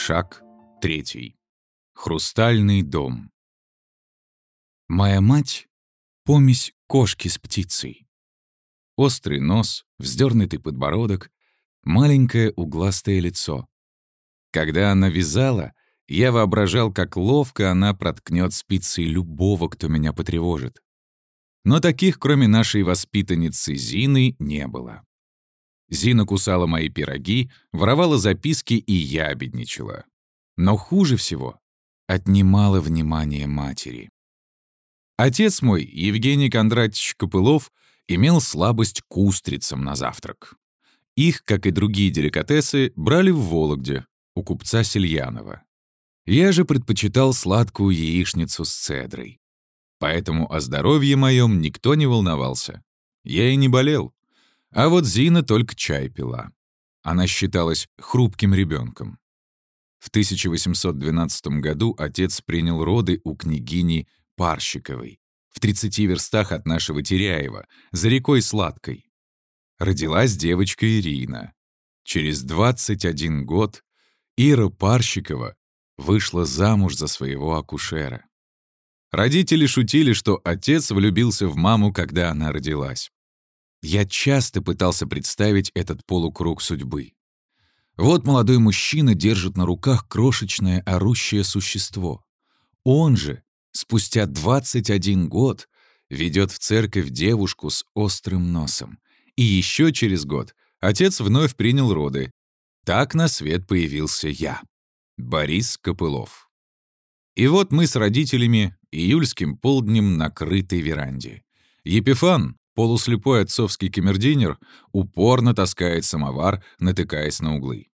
Шаг третий. Хрустальный дом. Моя мать — помесь кошки с птицей. Острый нос, вздернутый подбородок, маленькое угластое лицо. Когда она вязала, я воображал, как ловко она проткнет спицей любого, кто меня потревожит. Но таких, кроме нашей воспитанницы Зины, не было. Зина кусала мои пироги, воровала записки, и я обедничала. Но хуже всего — отнимала внимание матери. Отец мой, Евгений Кондратьевич Копылов, имел слабость к устрицам на завтрак. Их, как и другие деликатесы, брали в Вологде, у купца Сельянова. Я же предпочитал сладкую яичницу с цедрой. Поэтому о здоровье моем никто не волновался. Я и не болел. А вот Зина только чай пила. Она считалась хрупким ребенком. В 1812 году отец принял роды у княгини Парщиковой в 30 верстах от нашего Теряева, за рекой Сладкой. Родилась девочка Ирина. Через 21 год Ира Парщикова вышла замуж за своего акушера. Родители шутили, что отец влюбился в маму, когда она родилась. Я часто пытался представить этот полукруг судьбы. Вот молодой мужчина держит на руках крошечное орущее существо. Он же, спустя 21 год, ведет в церковь девушку с острым носом. И еще через год отец вновь принял роды. Так на свет появился я, Борис Копылов. И вот мы с родителями июльским полднем на крытой веранде. Епифан, Полуслепой отцовский камердинер упорно таскает самовар, натыкаясь на углы.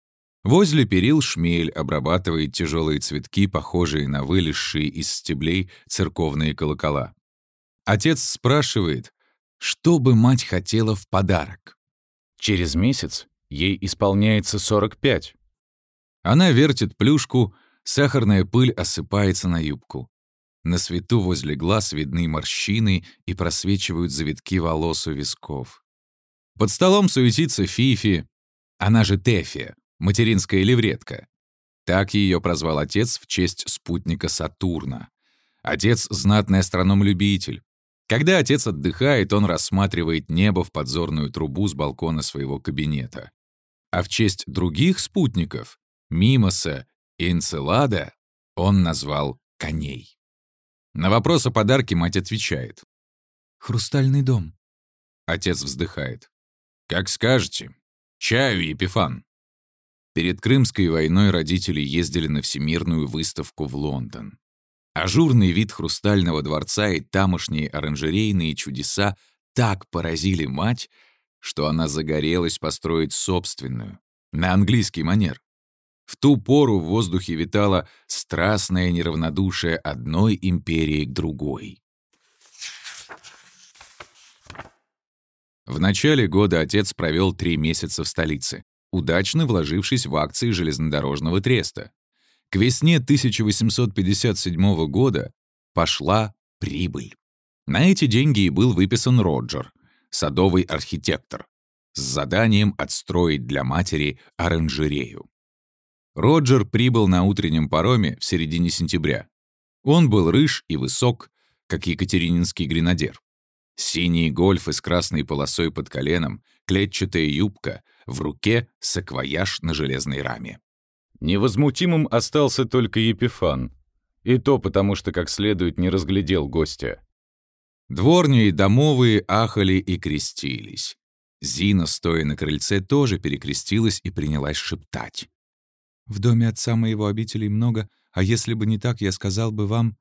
Возле перил шмель обрабатывает тяжелые цветки, похожие на вылезшие из стеблей церковные колокола. Отец спрашивает, что бы мать хотела в подарок. Через месяц ей исполняется 45. Она вертит плюшку, сахарная пыль осыпается на юбку. На свету возле глаз видны морщины и просвечивают завитки волос у висков. Под столом суетится Фифи, она же Тефи, материнская левретка. Так ее прозвал отец в честь спутника Сатурна. Отец — знатный астроном-любитель. Когда отец отдыхает, он рассматривает небо в подзорную трубу с балкона своего кабинета. А в честь других спутников, Мимоса и Энцелада, он назвал коней. На вопрос о подарке мать отвечает. «Хрустальный дом». Отец вздыхает. «Как скажете. Чаю, Епифан». Перед Крымской войной родители ездили на Всемирную выставку в Лондон. Ажурный вид хрустального дворца и тамошние оранжерейные чудеса так поразили мать, что она загорелась построить собственную, на английский манер. В ту пору в воздухе витало страстное неравнодушие одной империи к другой. В начале года отец провел три месяца в столице, удачно вложившись в акции железнодорожного треста. К весне 1857 года пошла прибыль. На эти деньги и был выписан Роджер, садовый архитектор, с заданием отстроить для матери оранжерею. Роджер прибыл на утреннем пароме в середине сентября. Он был рыж и высок, как екатерининский гренадер. Синий гольфы с красной полосой под коленом, клетчатая юбка, в руке саквояж на железной раме. Невозмутимым остался только Епифан. И то потому, что как следует не разглядел гостя. Дворни и домовые ахали и крестились. Зина, стоя на крыльце, тоже перекрестилась и принялась шептать. В доме отца моего обителей много, а если бы не так, я сказал бы вам...»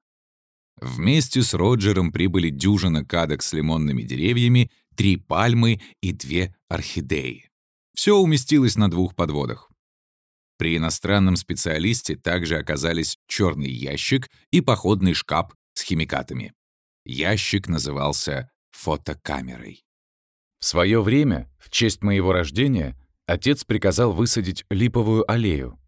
Вместе с Роджером прибыли дюжина кадок с лимонными деревьями, три пальмы и две орхидеи. Все уместилось на двух подводах. При иностранном специалисте также оказались черный ящик и походный шкаф с химикатами. Ящик назывался фотокамерой. В свое время, в честь моего рождения, отец приказал высадить липовую аллею.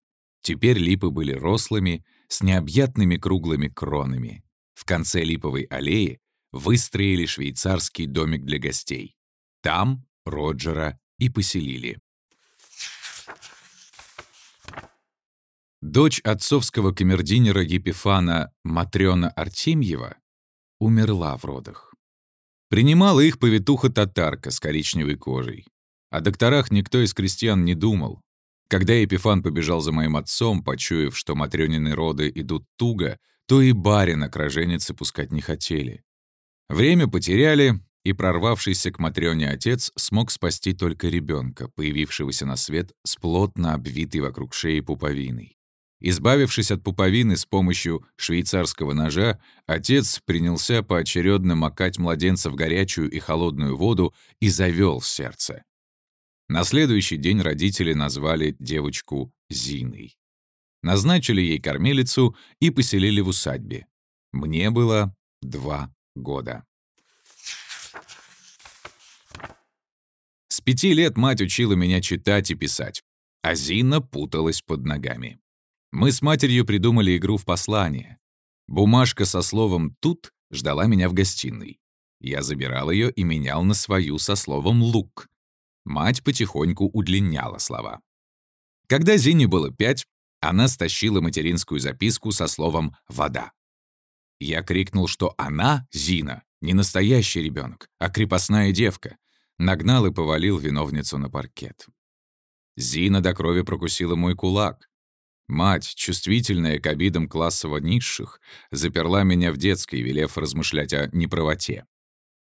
Теперь липы были рослыми, с необъятными круглыми кронами. В конце липовой аллеи выстроили швейцарский домик для гостей. Там Роджера и поселили. Дочь отцовского камердинера Епифана Матрёна Артемьева умерла в родах. Принимала их повитуха-татарка с коричневой кожей. О докторах никто из крестьян не думал. Когда Епифан побежал за моим отцом, почуяв, что Матрёнины роды идут туго, то и барина к роженице пускать не хотели. Время потеряли, и прорвавшийся к Матрёне отец смог спасти только ребенка, появившегося на свет с плотно обвитой вокруг шеи пуповиной. Избавившись от пуповины с помощью швейцарского ножа, отец принялся поочередно макать младенца в горячую и холодную воду и завел сердце. На следующий день родители назвали девочку Зиной. Назначили ей кормилицу и поселили в усадьбе. Мне было два года. С пяти лет мать учила меня читать и писать, а Зина путалась под ногами. Мы с матерью придумали игру в послание. Бумажка со словом «тут» ждала меня в гостиной. Я забирал ее и менял на свою со словом «лук». Мать потихоньку удлиняла слова. Когда Зине было пять, она стащила материнскую записку со словом «вода». Я крикнул, что она, Зина, не настоящий ребенок, а крепостная девка. Нагнал и повалил виновницу на паркет. Зина до крови прокусила мой кулак. Мать, чувствительная к обидам классово низших, заперла меня в детской, велев размышлять о неправоте.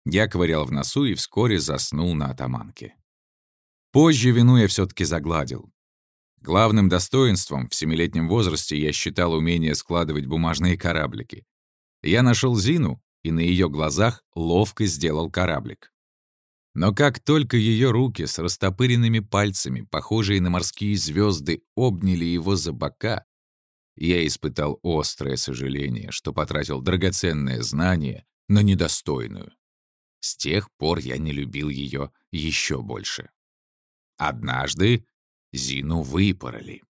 Я ковырял в носу и вскоре заснул на атаманке. Позже вину я все таки загладил. Главным достоинством в семилетнем возрасте я считал умение складывать бумажные кораблики. Я нашел Зину и на ее глазах ловко сделал кораблик. Но как только ее руки с растопыренными пальцами, похожие на морские звезды, обняли его за бока, я испытал острое сожаление, что потратил драгоценное знание на недостойную. С тех пор я не любил ее еще больше. Однажды Зину выпороли.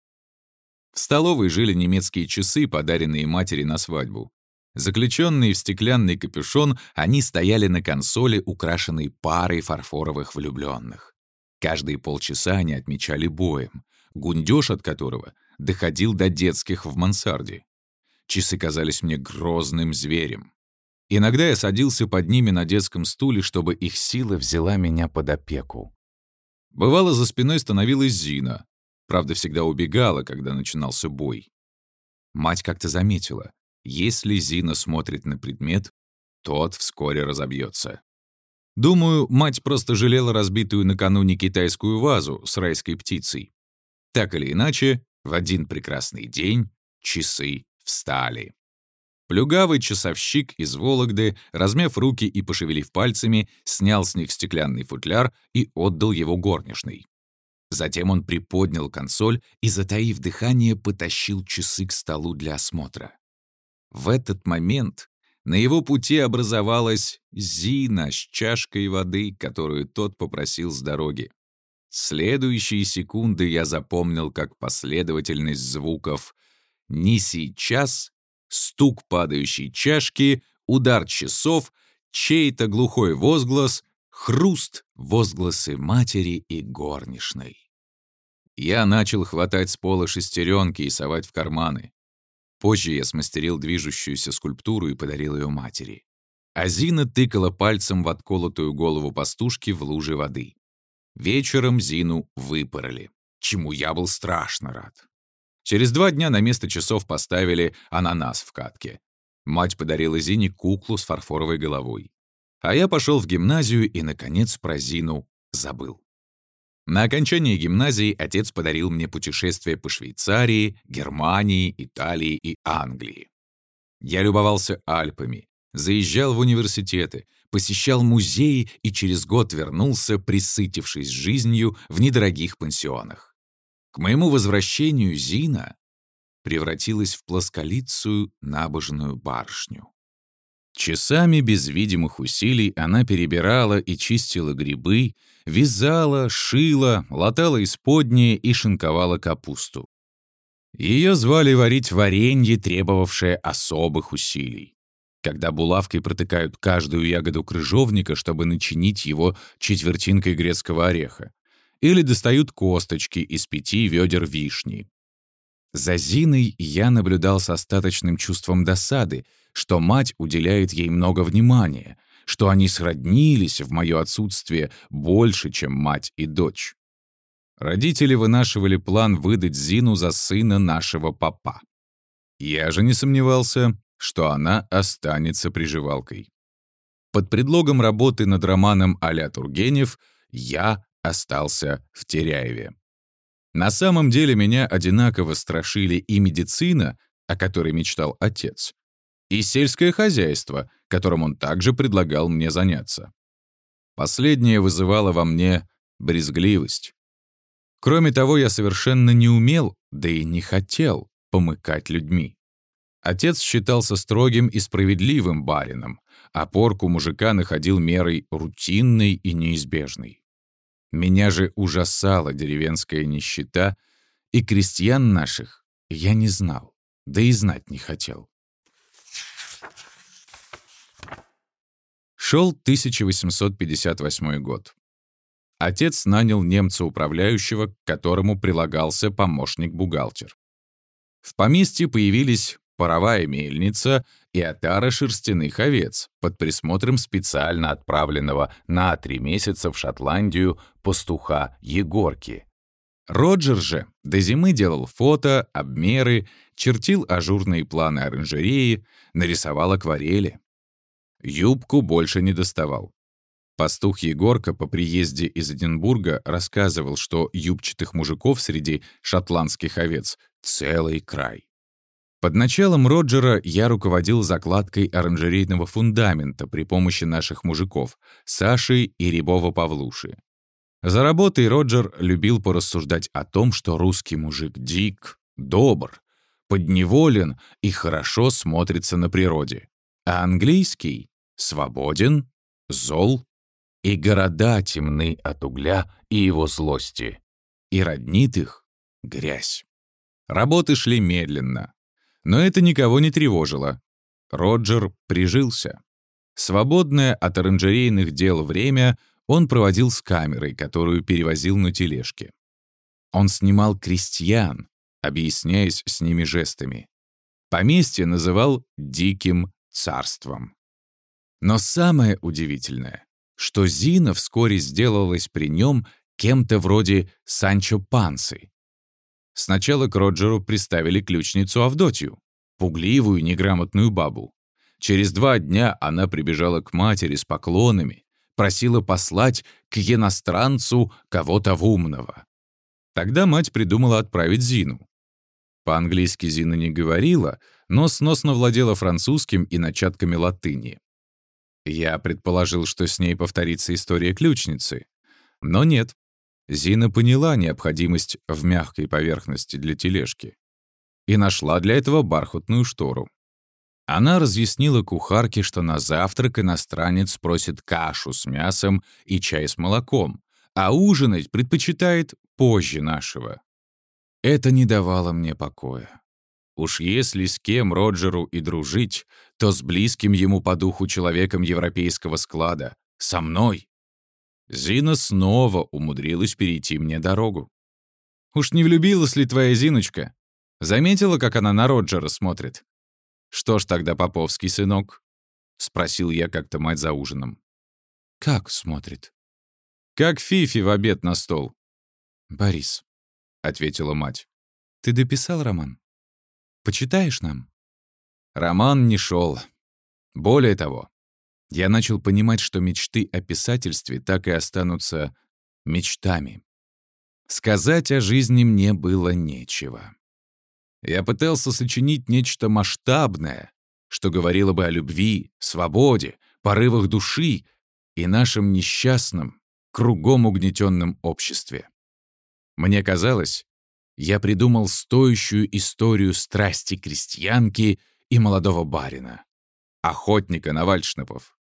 В столовой жили немецкие часы, подаренные матери на свадьбу. Заключенные в стеклянный капюшон, они стояли на консоли, украшенной парой фарфоровых влюбленных. Каждые полчаса они отмечали боем, гундеж от которого доходил до детских в мансарде. Часы казались мне грозным зверем. Иногда я садился под ними на детском стуле, чтобы их сила взяла меня под опеку. Бывало, за спиной становилась Зина. Правда, всегда убегала, когда начинался бой. Мать как-то заметила. Если Зина смотрит на предмет, тот вскоре разобьется. Думаю, мать просто жалела разбитую накануне китайскую вазу с райской птицей. Так или иначе, в один прекрасный день часы встали. Плюгавый часовщик из Вологды, размяв руки и пошевелив пальцами, снял с них стеклянный футляр и отдал его горничной. Затем он приподнял консоль и, затаив дыхание, потащил часы к столу для осмотра. В этот момент на его пути образовалась Зина с чашкой воды, которую тот попросил с дороги. Следующие секунды я запомнил как последовательность звуков «не сейчас», стук падающей чашки, удар часов, чей-то глухой возглас, хруст, возгласы матери и горничной. Я начал хватать с пола шестеренки и совать в карманы. Позже я смастерил движущуюся скульптуру и подарил ее матери. Азина тыкала пальцем в отколотую голову пастушки в луже воды. Вечером Зину выпороли, чему я был страшно рад. Через два дня на место часов поставили ананас в катке. Мать подарила Зине куклу с фарфоровой головой. А я пошел в гимназию и, наконец, про Зину забыл. На окончании гимназии отец подарил мне путешествие по Швейцарии, Германии, Италии и Англии. Я любовался Альпами, заезжал в университеты, посещал музеи и через год вернулся, присытившись жизнью в недорогих пансионах. К моему возвращению Зина превратилась в плосколицую набожную барышню. Часами без видимых усилий она перебирала и чистила грибы, вязала, шила, латала исподнее и шинковала капусту. Ее звали варить варенье, требовавшее особых усилий. Когда булавкой протыкают каждую ягоду крыжовника, чтобы начинить его четвертинкой грецкого ореха. Или достают косточки из пяти ведер вишни. За Зиной я наблюдал с остаточным чувством досады, что мать уделяет ей много внимания, что они сроднились в мое отсутствие больше, чем мать и дочь. Родители вынашивали план выдать Зину за сына нашего папа. Я же не сомневался, что она останется приживалкой. Под предлогом работы над романом а Тургенев я остался в Теряеве. На самом деле меня одинаково страшили и медицина, о которой мечтал отец, и сельское хозяйство, которым он также предлагал мне заняться. Последнее вызывало во мне брезгливость. Кроме того, я совершенно не умел, да и не хотел помыкать людьми. Отец считался строгим и справедливым барином, а порку мужика находил мерой рутинной и неизбежной. Меня же ужасала деревенская нищета, и крестьян наших я не знал, да и знать не хотел. Шел 1858 год. Отец нанял немца-управляющего, к которому прилагался помощник-бухгалтер. В поместье появились паровая мельница и отара шерстяных овец под присмотром специально отправленного на три месяца в Шотландию пастуха Егорки. Роджер же до зимы делал фото, обмеры, чертил ажурные планы оранжереи, нарисовал акварели. Юбку больше не доставал. Пастух Егорка по приезде из Эдинбурга рассказывал, что юбчатых мужиков среди шотландских овец целый край. Под началом Роджера я руководил закладкой оранжерейного фундамента при помощи наших мужиков Саши и Рябова-Павлуши. За работой Роджер любил порассуждать о том, что русский мужик дик, добр, подневолен и хорошо смотрится на природе, а английский — свободен, зол, и города темны от угля и его злости, и роднит их грязь. Работы шли медленно, но это никого не тревожило. Роджер прижился. Свободное от оранжерейных дел время он проводил с камерой, которую перевозил на тележке. Он снимал крестьян, объясняясь с ними жестами. Поместье называл «диким царством». Но самое удивительное, что Зина вскоре сделалась при нем кем-то вроде Санчо Пансы, Сначала к Роджеру приставили ключницу Авдотью, пугливую, неграмотную бабу. Через два дня она прибежала к матери с поклонами, просила послать к иностранцу кого-то умного. Тогда мать придумала отправить Зину. По-английски Зина не говорила, но сносно владела французским и начатками латыни. Я предположил, что с ней повторится история ключницы. Но нет. Зина поняла необходимость в мягкой поверхности для тележки и нашла для этого бархатную штору. Она разъяснила кухарке, что на завтрак иностранец просит кашу с мясом и чай с молоком, а ужинать предпочитает позже нашего. Это не давало мне покоя. Уж если с кем Роджеру и дружить, то с близким ему по духу человеком европейского склада, со мной. Зина снова умудрилась перейти мне дорогу. «Уж не влюбилась ли твоя Зиночка? Заметила, как она на Роджера смотрит?» «Что ж тогда, Поповский сынок?» — спросил я как-то мать за ужином. «Как смотрит?» «Как Фифи в обед на стол». «Борис», — ответила мать, — «ты дописал роман? Почитаешь нам?» Роман не шел. Более того, я начал понимать, что мечты о писательстве так и останутся мечтами. Сказать о жизни мне было нечего. Я пытался сочинить нечто масштабное, что говорило бы о любви, свободе, порывах души и нашем несчастном, кругом угнетенном обществе. Мне казалось, я придумал стоящую историю страсти крестьянки и молодого барина, охотника на вальшнепов,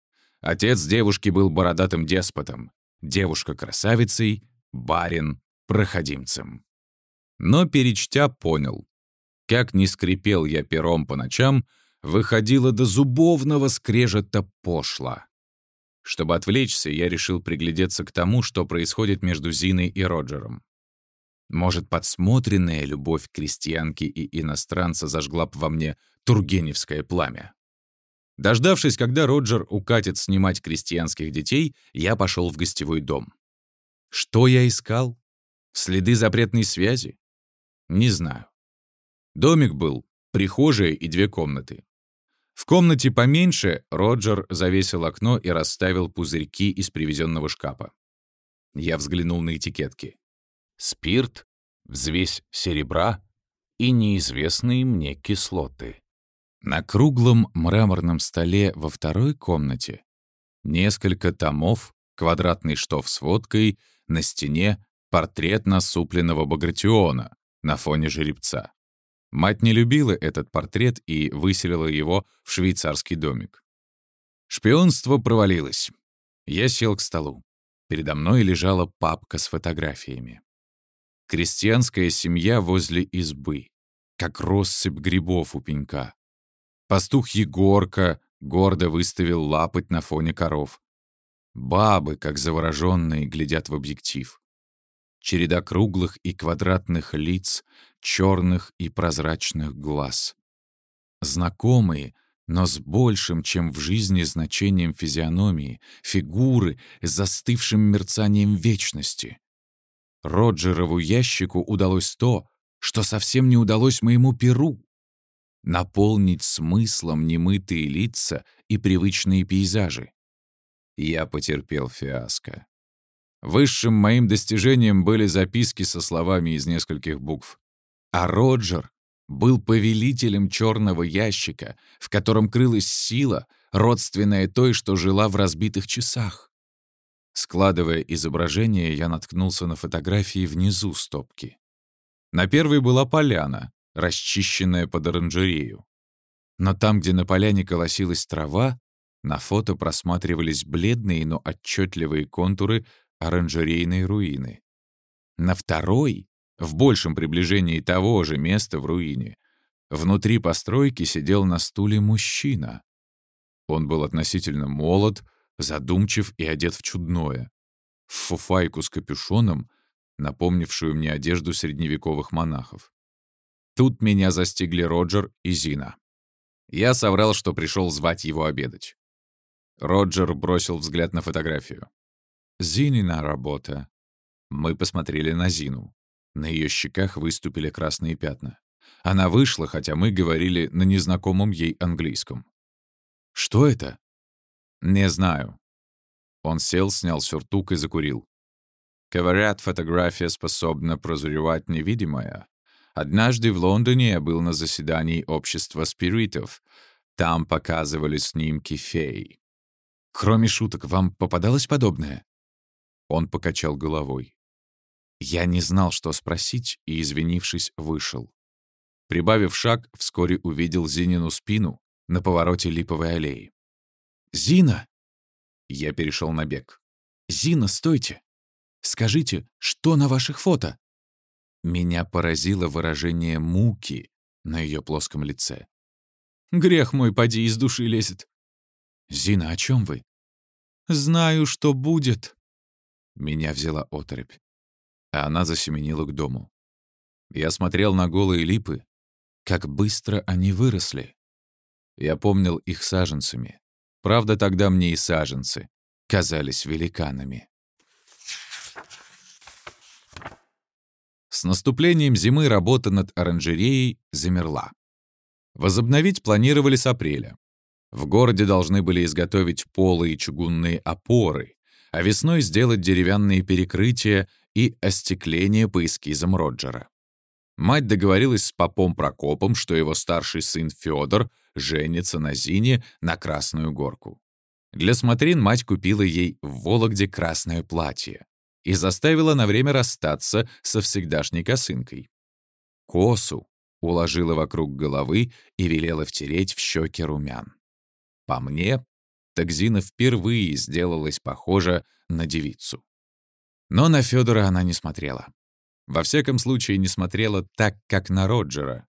Отец девушки был бородатым деспотом, девушка — красавицей, барин — проходимцем. Но перечтя понял. Как не скрипел я пером по ночам, выходило до зубовного скрежета пошло. Чтобы отвлечься, я решил приглядеться к тому, что происходит между Зиной и Роджером. Может, подсмотренная любовь крестьянки и иностранца зажгла б во мне тургеневское пламя. Дождавшись, когда Роджер укатит снимать крестьянских детей, я пошел в гостевой дом. Что я искал? Следы запретной связи? Не знаю. Домик был, прихожая и две комнаты. В комнате поменьше Роджер завесил окно и расставил пузырьки из привезенного шкафа. Я взглянул на этикетки. Спирт, взвесь серебра и неизвестные мне кислоты. На круглом мраморном столе во второй комнате несколько томов, квадратный штоф с водкой, на стене портрет насупленного Багратиона на фоне жеребца. Мать не любила этот портрет и выселила его в швейцарский домик. Шпионство провалилось. Я сел к столу. Передо мной лежала папка с фотографиями. Крестьянская семья возле избы, как россыпь грибов у пенька. Пастух Егорка гордо выставил лапоть на фоне коров. Бабы, как завороженные, глядят в объектив. Череда круглых и квадратных лиц, черных и прозрачных глаз. Знакомые, но с большим, чем в жизни, значением физиономии, фигуры с застывшим мерцанием вечности. Роджерову ящику удалось то, что совсем не удалось моему перу — наполнить смыслом немытые лица и привычные пейзажи. Я потерпел фиаско. Высшим моим достижением были записки со словами из нескольких букв. А Роджер был повелителем черного ящика, в котором крылась сила, родственная той, что жила в разбитых часах. Складывая изображение, я наткнулся на фотографии внизу стопки. На первой была поляна, расчищенная под оранжерею. Но там, где на поляне колосилась трава, на фото просматривались бледные, но отчетливые контуры оранжерейной руины. На второй, в большем приближении того же места в руине, внутри постройки сидел на стуле мужчина. Он был относительно молод, задумчив и одет в чудное. В фуфайку с капюшоном, напомнившую мне одежду средневековых монахов. Тут меня застигли Роджер и Зина. Я соврал, что пришел звать его обедать. Роджер бросил взгляд на фотографию. «Зинина работа». Мы посмотрели на Зину. На ее щеках выступили красные пятна. Она вышла, хотя мы говорили на незнакомом ей английском. «Что это?» «Не знаю». Он сел, снял сюртук и закурил. Говорят, фотография способна прозревать невидимое. Однажды в Лондоне я был на заседании общества спиритов. Там показывали снимки фей. Кроме шуток, вам попадалось подобное? Он покачал головой. Я не знал, что спросить, и, извинившись, вышел. Прибавив шаг, вскоре увидел Зинину спину на повороте липовой аллеи. «Зина!» Я перешел на бег. «Зина, стойте! Скажите, что на ваших фото?» Меня поразило выражение муки на ее плоском лице. «Грех мой, поди, из души лезет». «Зина, о чем вы?» «Знаю, что будет». Меня взяла оторопь, а она засеменила к дому. Я смотрел на голые липы, как быстро они выросли. Я помнил их саженцами, Правда, тогда мне и саженцы казались великанами. С наступлением зимы работа над оранжереей замерла. Возобновить планировали с апреля. В городе должны были изготовить полы и чугунные опоры, а весной сделать деревянные перекрытия и остекление по эскизам Роджера. Мать договорилась с попом Прокопом, что его старший сын Федор женится на Зине на Красную Горку. Для смотрин мать купила ей в Вологде красное платье и заставила на время расстаться со всегдашней косынкой. Косу уложила вокруг головы и велела втереть в щеки румян. По мне, так Зина впервые сделалась похожа на девицу. Но на Федора она не смотрела. Во всяком случае, не смотрела так, как на Роджера,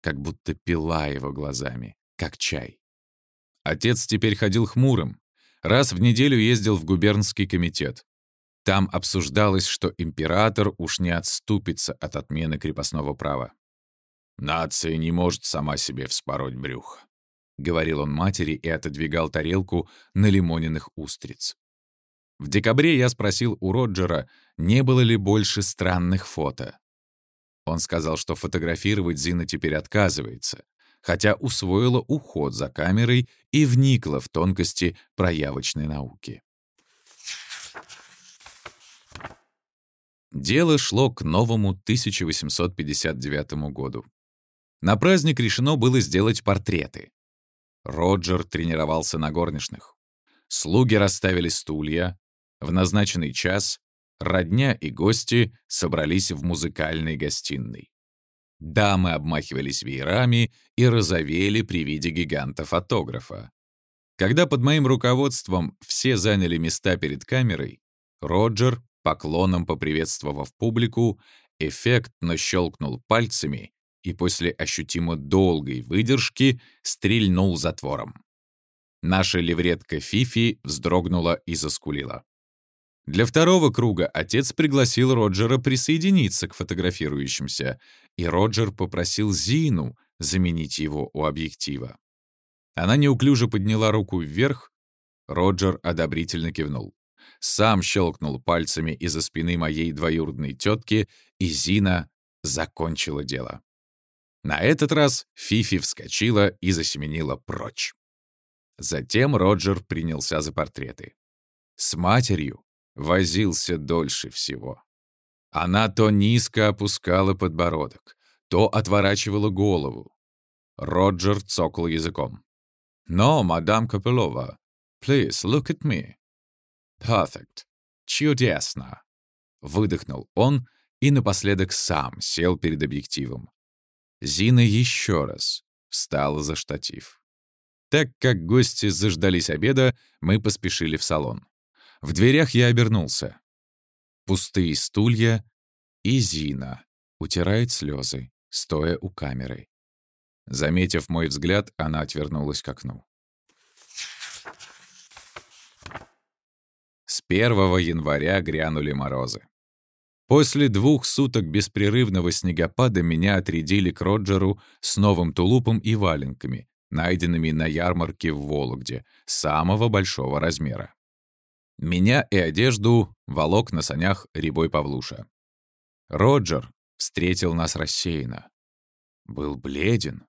как будто пила его глазами, как чай. Отец теперь ходил хмурым, раз в неделю ездил в губернский комитет. Там обсуждалось, что император уж не отступится от отмены крепостного права. «Нация не может сама себе вспороть брюхо», — говорил он матери и отодвигал тарелку на лимоненных устриц. В декабре я спросил у Роджера, не было ли больше странных фото. Он сказал, что фотографировать Зина теперь отказывается, хотя усвоила уход за камерой и вникла в тонкости проявочной науки. Дело шло к новому 1859 году. На праздник решено было сделать портреты. Роджер тренировался на горничных. Слуги расставили стулья. В назначенный час родня и гости собрались в музыкальной гостиной. Дамы обмахивались веерами и розовели при виде гиганта-фотографа. Когда под моим руководством все заняли места перед камерой, Роджер, поклоном поприветствовав публику, эффектно щелкнул пальцами и после ощутимо долгой выдержки стрельнул затвором. Наша левретка Фифи вздрогнула и заскулила. Для второго круга отец пригласил Роджера присоединиться к фотографирующимся, и Роджер попросил Зину заменить его у объектива. Она неуклюже подняла руку вверх, Роджер одобрительно кивнул. Сам щелкнул пальцами из-за спины моей двоюродной тетки, и Зина закончила дело. На этот раз Фифи вскочила и засеменила прочь. Затем Роджер принялся за портреты. С матерью возился дольше всего. Она то низко опускала подбородок, то отворачивала голову. Роджер цокал языком. «Но, мадам Копылова, please look at me». «Perfect. Чудесно!» Выдохнул он и напоследок сам сел перед объективом. Зина еще раз встала за штатив. Так как гости заждались обеда, мы поспешили в салон. В дверях я обернулся. Пустые стулья и Зина утирает слезы, стоя у камеры. Заметив мой взгляд, она отвернулась к окну. 1 января грянули морозы. После двух суток беспрерывного снегопада меня отрядили к Роджеру с новым тулупом и валенками, найденными на ярмарке в Вологде, самого большого размера. Меня и одежду волок на санях Рябой Павлуша. Роджер встретил нас рассеянно. Был бледен.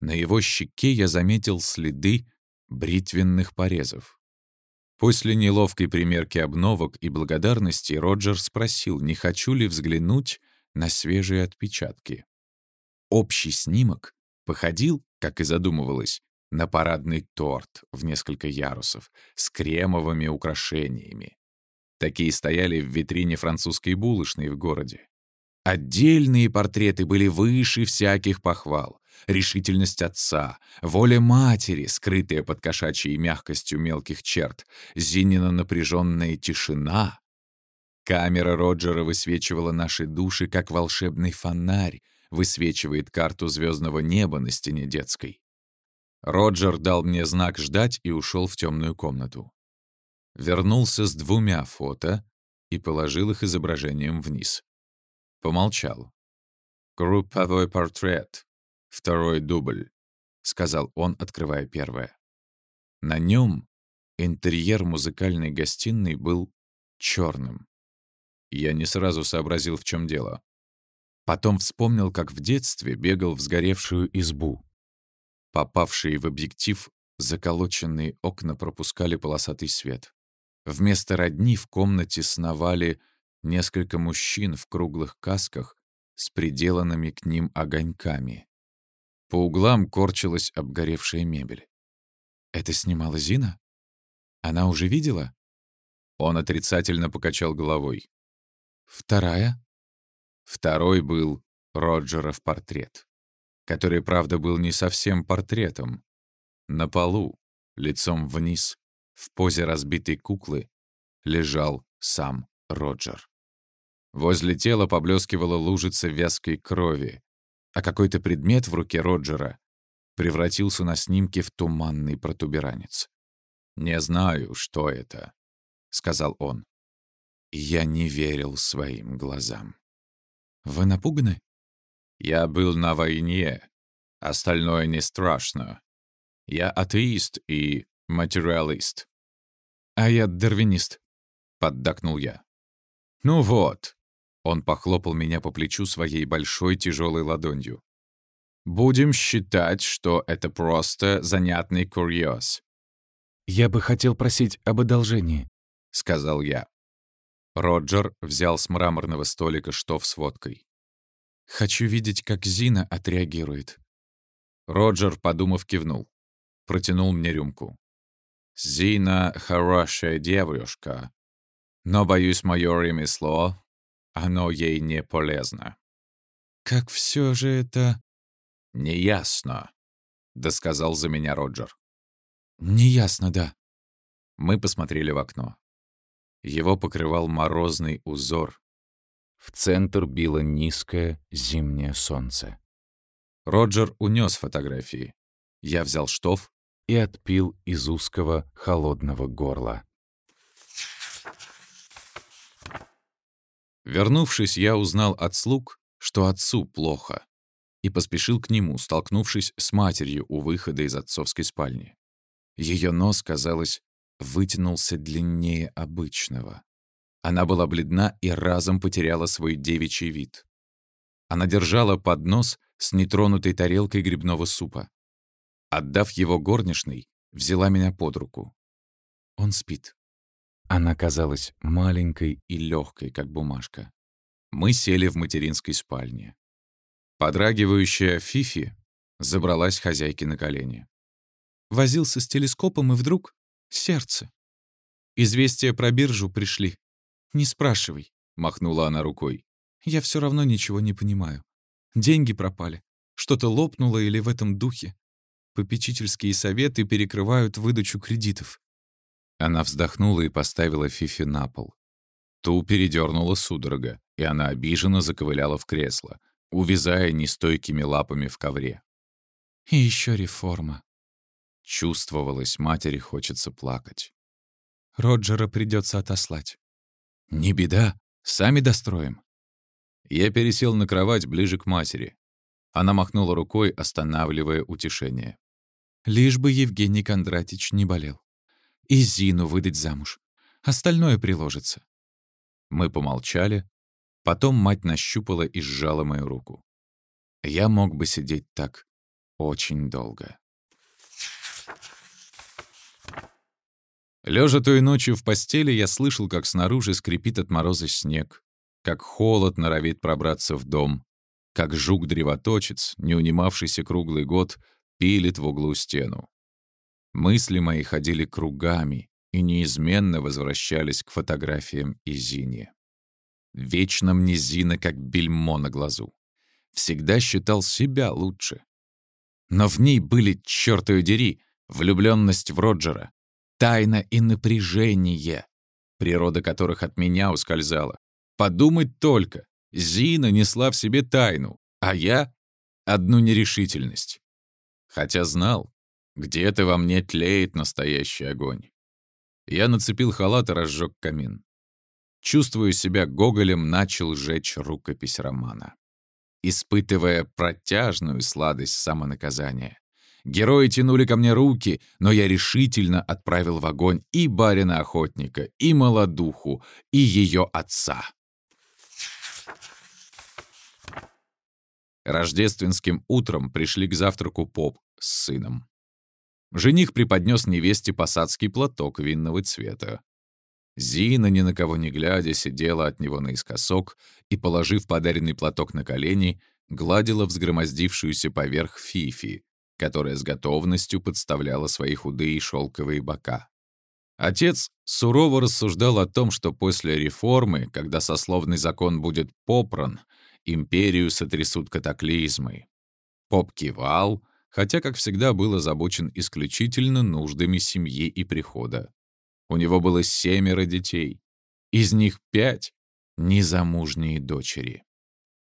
На его щеке я заметил следы бритвенных порезов. После неловкой примерки обновок и благодарности Роджер спросил, не хочу ли взглянуть на свежие отпечатки. Общий снимок походил, как и задумывалось, на парадный торт в несколько ярусов с кремовыми украшениями. Такие стояли в витрине французской булочной в городе. Отдельные портреты были выше всяких похвал. Решительность отца, воля матери, скрытая под кошачьей мягкостью мелких черт, Зинина напряженная тишина. Камера Роджера высвечивала наши души, как волшебный фонарь высвечивает карту звездного неба на стене детской. Роджер дал мне знак ждать и ушел в темную комнату. Вернулся с двумя фото и положил их изображением вниз. Помолчал. «Групповой портрет. Второй дубль», — сказал он, открывая первое. На нем интерьер музыкальной гостиной был черным. Я не сразу сообразил, в чем дело. Потом вспомнил, как в детстве бегал в сгоревшую избу. Попавшие в объектив заколоченные окна пропускали полосатый свет. Вместо родни в комнате сновали несколько мужчин в круглых касках с приделанными к ним огоньками. По углам корчилась обгоревшая мебель. Это снимала Зина? Она уже видела? Он отрицательно покачал головой. Вторая? Второй был Роджеров портрет который, правда, был не совсем портретом. На полу, лицом вниз, в позе разбитой куклы, лежал сам Роджер. Возле тела поблескивала лужица вязкой крови, а какой-то предмет в руке Роджера превратился на снимке в туманный протуберанец. «Не знаю, что это», — сказал он. Я не верил своим глазам. «Вы напуганы?» «Я был на войне. Остальное не страшно. Я атеист и материалист». «А я дарвинист», — поддакнул я. «Ну вот», — он похлопал меня по плечу своей большой тяжелой ладонью. «Будем считать, что это просто занятный курьез». «Я бы хотел просить об одолжении», — сказал я. Роджер взял с мраморного столика штоф с водкой. «Хочу видеть, как Зина отреагирует». Роджер, подумав, кивнул. Протянул мне рюмку. «Зина — хорошая девушка, но, боюсь, мое ремесло, оно ей не полезно». «Как все же это...» «Неясно», — досказал за меня Роджер. «Неясно, да». Мы посмотрели в окно. Его покрывал морозный узор. В центр било низкое зимнее солнце. Роджер унес фотографии. Я взял штоф и отпил из узкого холодного горла. Вернувшись, я узнал от слуг, что отцу плохо, и поспешил к нему, столкнувшись с матерью у выхода из отцовской спальни. Ее нос, казалось, вытянулся длиннее обычного. Она была бледна и разом потеряла свой девичий вид. Она держала поднос с нетронутой тарелкой грибного супа. Отдав его горничной, взяла меня под руку. Он спит. Она казалась маленькой и легкой, как бумажка. Мы сели в материнской спальне. Подрагивающая Фифи забралась хозяйке на колени. Возился с телескопом и вдруг Сердце. Известия про биржу пришли. Не спрашивай, махнула она рукой. Я все равно ничего не понимаю. Деньги пропали. Что-то лопнуло или в этом духе. Попечительские советы перекрывают выдачу кредитов. Она вздохнула и поставила Фифи на пол. Ту передернула судорога, и она обиженно заковыляла в кресло, увязая нестойкими лапами в ковре. И еще реформа. Чувствовалось, матери хочется плакать. Роджера придется отослать. Не беда, сами достроим. Я пересел на кровать ближе к матери. Она махнула рукой, останавливая утешение. Лишь бы Евгений Кондратич не болел. И Зину выдать замуж. Остальное приложится. Мы помолчали. Потом мать нащупала и сжала мою руку. Я мог бы сидеть так очень долго. Лежа той ночью в постели, я слышал, как снаружи скрипит от мороза снег, как холод норовит пробраться в дом, как жук-древоточец, не унимавшийся круглый год, пилит в углу стену. Мысли мои ходили кругами и неизменно возвращались к фотографиям и Зине. Вечно мне Зина как бельмо на глазу. Всегда считал себя лучше. Но в ней были, чёртовы дери, влюбленность в Роджера, тайна и напряжение, природа которых от меня ускользала. Подумать только, Зина несла в себе тайну, а я — одну нерешительность. Хотя знал, где-то во мне тлеет настоящий огонь. Я нацепил халат и разжег камин. Чувствуя себя Гоголем, начал жечь рукопись романа. Испытывая протяжную сладость самонаказания. Герои тянули ко мне руки, но я решительно отправил в огонь и барина-охотника, и молодуху, и ее отца. Рождественским утром пришли к завтраку поп с сыном. Жених преподнес невесте посадский платок винного цвета. Зина, ни на кого не глядя, сидела от него наискосок и, положив подаренный платок на колени, гладила взгромоздившуюся поверх Фифи, которая с готовностью подставляла свои худые шелковые бока. Отец сурово рассуждал о том, что после реформы, когда сословный закон будет попран, империю сотрясут катаклизмы. Поп кивал, хотя, как всегда, был озабочен исключительно нуждами семьи и прихода. У него было семеро детей. Из них пять — незамужние дочери.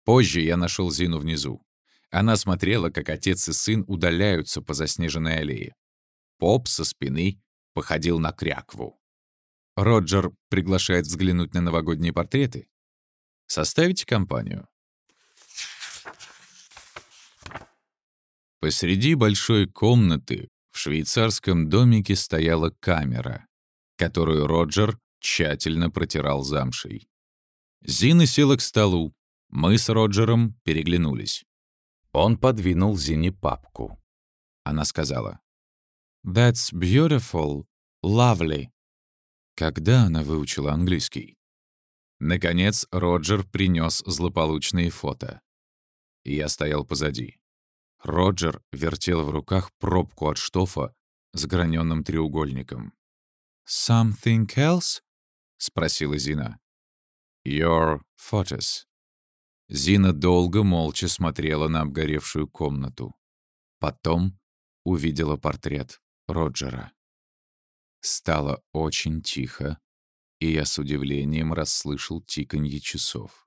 Позже я нашел Зину внизу. Она смотрела, как отец и сын удаляются по заснеженной аллее. Поп со спины походил на крякву. Роджер приглашает взглянуть на новогодние портреты. Составите компанию. Посреди большой комнаты в швейцарском домике стояла камера, которую Роджер тщательно протирал замшей. Зина села к столу. Мы с Роджером переглянулись. Он подвинул Зине папку. Она сказала. «That's beautiful, lovely». Когда она выучила английский? Наконец Роджер принес злополучные фото. Я стоял позади. Роджер вертел в руках пробку от штофа с граненым треугольником. «Something else?» — спросила Зина. «Your photos». Зина долго молча смотрела на обгоревшую комнату. Потом увидела портрет Роджера. Стало очень тихо, и я с удивлением расслышал тиканье часов.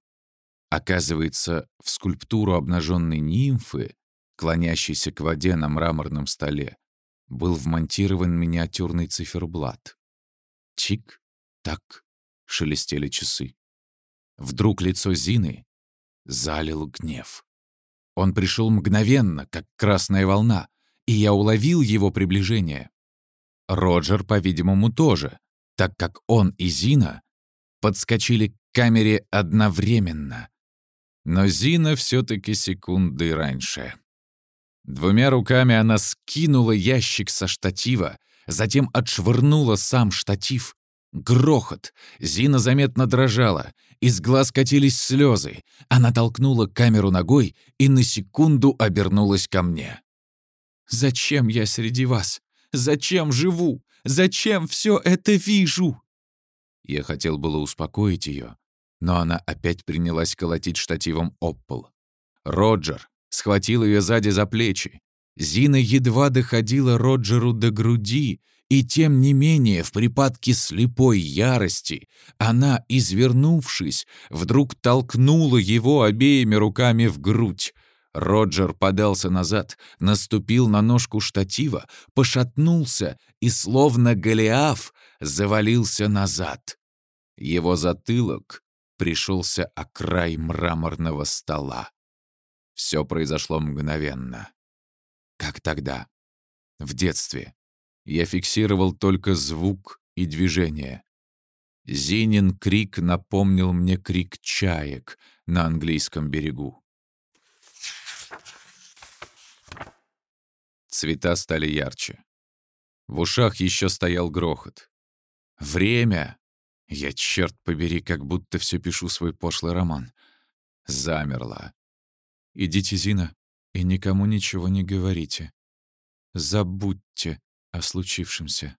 Оказывается, в скульптуру обнаженной нимфы, клонящейся к воде на мраморном столе, был вмонтирован миниатюрный циферблат. Тик-так шелестели часы. Вдруг лицо Зины залил гнев. Он пришел мгновенно, как красная волна, и я уловил его приближение. Роджер, по-видимому, тоже, так как он и Зина подскочили к камере одновременно. Но Зина все-таки секунды раньше. Двумя руками она скинула ящик со штатива, затем отшвырнула сам штатив. Грохот. Зина заметно дрожала. Из глаз катились слезы. Она толкнула камеру ногой и на секунду обернулась ко мне. «Зачем я среди вас? Зачем живу? Зачем все это вижу?» Я хотел было успокоить ее, но она опять принялась колотить штативом об пол. Роджер схватил ее сзади за плечи. Зина едва доходила Роджеру до груди, и тем не менее в припадке слепой ярости она, извернувшись, вдруг толкнула его обеими руками в грудь. Роджер подался назад, наступил на ножку штатива, пошатнулся и, словно Голиаф, завалился назад. Его затылок пришелся о край мраморного стола. Все произошло мгновенно. Как тогда, в детстве, я фиксировал только звук и движение. Зинин крик напомнил мне крик чаек на английском берегу. Цвета стали ярче. В ушах еще стоял грохот. Время! Я, черт побери, как будто все пишу свой пошлый роман. Замерла. Идите, Зина, и никому ничего не говорите. Забудьте о случившемся.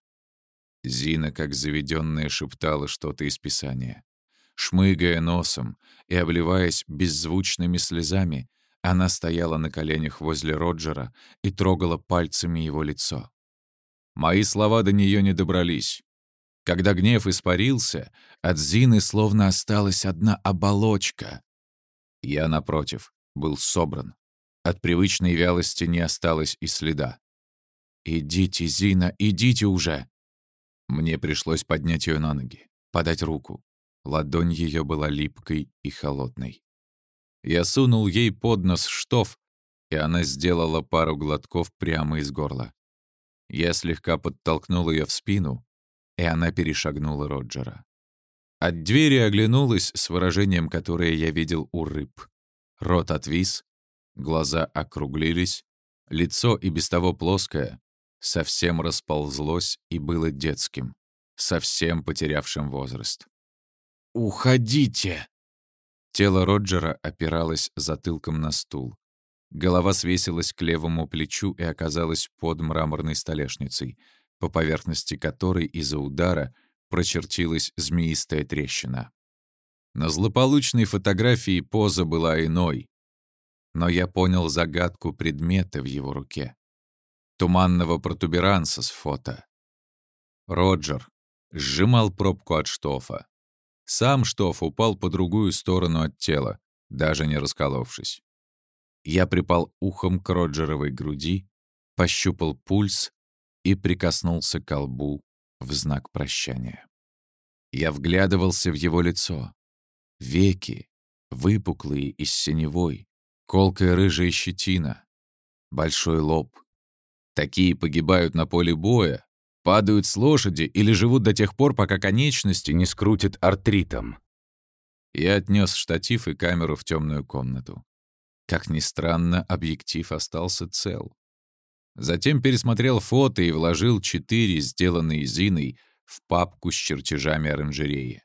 Зина, как заведенная, шептала что-то из Писания. Шмыгая носом и обливаясь беззвучными слезами, она стояла на коленях возле Роджера и трогала пальцами его лицо. Мои слова до нее не добрались. Когда гнев испарился, от Зины словно осталась одна оболочка. Я, напротив, был собран. От привычной вялости не осталось и следа. «Идите, Зина, идите уже!» Мне пришлось поднять ее на ноги, подать руку. Ладонь ее была липкой и холодной. Я сунул ей под нос штоф, и она сделала пару глотков прямо из горла. Я слегка подтолкнул ее в спину, и она перешагнула Роджера. От двери оглянулась с выражением, которое я видел у рыб. Рот отвис, глаза округлились, лицо и без того плоское совсем расползлось и было детским, совсем потерявшим возраст. «Уходите!» Тело Роджера опиралось затылком на стул. Голова свесилась к левому плечу и оказалась под мраморной столешницей, по поверхности которой из-за удара прочертилась змеистая трещина. На злополучной фотографии поза была иной, но я понял загадку предмета в его руке. Туманного протуберанса с фото. Роджер сжимал пробку от штофа. Сам штоф упал по другую сторону от тела, даже не расколовшись. Я припал ухом к Роджеровой груди, пощупал пульс и прикоснулся к колбу в знак прощания. Я вглядывался в его лицо. Веки, выпуклые из синевой, колкая рыжая щетина, большой лоб. Такие погибают на поле боя, падают с лошади или живут до тех пор, пока конечности не скрутят артритом. Я отнес штатив и камеру в темную комнату. Как ни странно, объектив остался цел. Затем пересмотрел фото и вложил четыре, сделанные Зиной, в папку с чертежами оранжереи.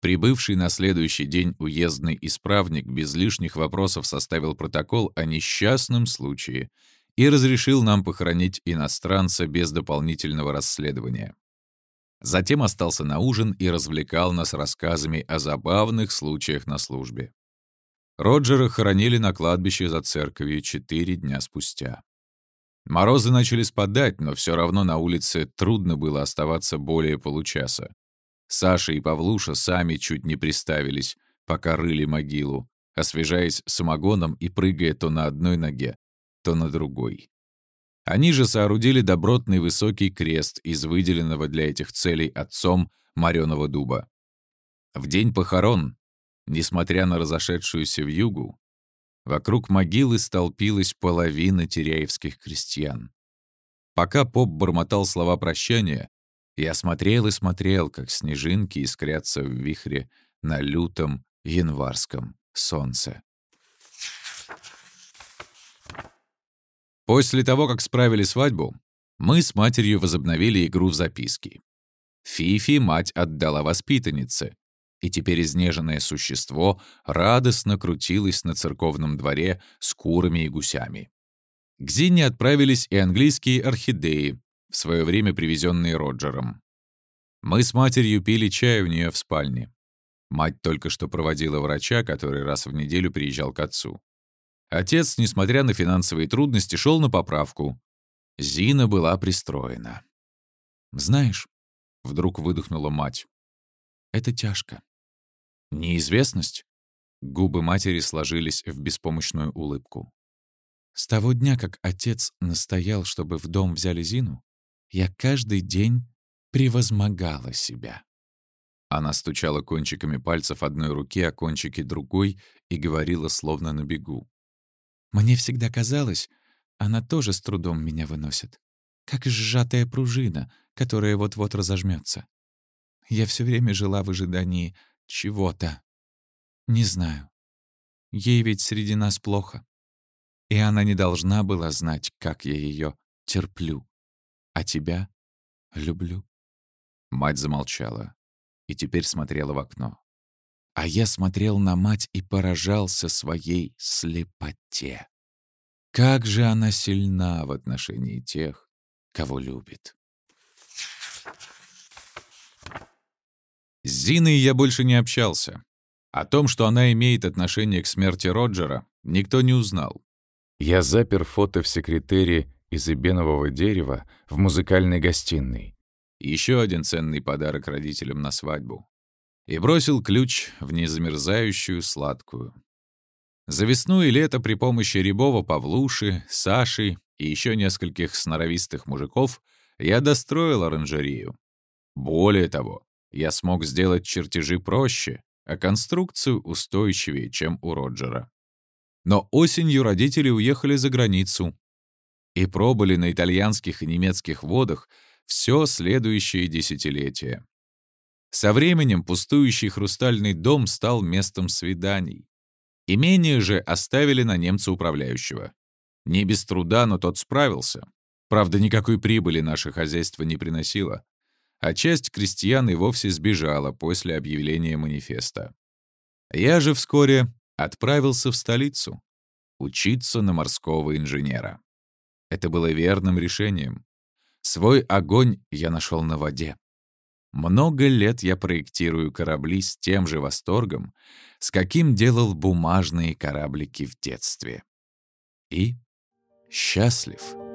Прибывший на следующий день уездный исправник без лишних вопросов составил протокол о несчастном случае и разрешил нам похоронить иностранца без дополнительного расследования. Затем остался на ужин и развлекал нас рассказами о забавных случаях на службе. Роджера хоронили на кладбище за церковью четыре дня спустя. Морозы начали спадать, но все равно на улице трудно было оставаться более получаса. Саша и Павлуша сами чуть не приставились, пока рыли могилу, освежаясь самогоном и прыгая то на одной ноге, то на другой. Они же соорудили добротный высокий крест из выделенного для этих целей отцом мореного дуба. В день похорон, несмотря на разошедшуюся вьюгу, вокруг могилы столпилась половина теряевских крестьян. Пока поп бормотал слова прощания, я смотрел и смотрел, как снежинки искрятся в вихре на лютом январском солнце. После того, как справили свадьбу, мы с матерью возобновили игру в записки. Фифи мать отдала воспитаннице, и теперь изнеженное существо радостно крутилось на церковном дворе с курами и гусями. К Зине отправились и английские орхидеи, в свое время привезенные Роджером. Мы с матерью пили чай у нее в спальне. Мать только что проводила врача, который раз в неделю приезжал к отцу. Отец, несмотря на финансовые трудности, шел на поправку. Зина была пристроена. «Знаешь», — вдруг выдохнула мать, — «это тяжко». «Неизвестность?» Губы матери сложились в беспомощную улыбку. «С того дня, как отец настоял, чтобы в дом взяли Зину, я каждый день превозмогала себя». Она стучала кончиками пальцев одной руки о кончики другой и говорила словно на бегу. «Мне всегда казалось, она тоже с трудом меня выносит, как сжатая пружина, которая вот-вот разожмется. Я все время жила в ожидании чего-то. Не знаю. Ей ведь среди нас плохо. И она не должна была знать, как я ее терплю. А тебя люблю. Мать замолчала и теперь смотрела в окно. А я смотрел на мать и поражался своей слепоте. Как же она сильна в отношении тех, кого любит. С Зиной я больше не общался. О том, что она имеет отношение к смерти Роджера, никто не узнал. Я запер фото в секретере из эбенового дерева в музыкальной гостиной. Еще один ценный подарок родителям на свадьбу. И бросил ключ в незамерзающую сладкую. За весну и лето при помощи Рябова Павлуши, Саши и еще нескольких сноровистых мужиков я достроил оранжерею. Более того, я смог сделать чертежи проще, а конструкцию устойчивее, чем у Роджера. Но осенью родители уехали за границу и пробыли на итальянских и немецких водах все следующее десятилетие. Со временем пустующий хрустальный дом стал местом свиданий. Имение же оставили на немца управляющего. Не без труда, но тот справился. Правда, никакой прибыли наше хозяйство не приносило а часть крестьян и вовсе сбежала после объявления манифеста. Я же вскоре отправился в столицу учиться на морского инженера. Это было верным решением. Свой огонь я нашел на воде. Много лет я проектирую корабли с тем же восторгом, с каким делал бумажные кораблики в детстве. И счастлив.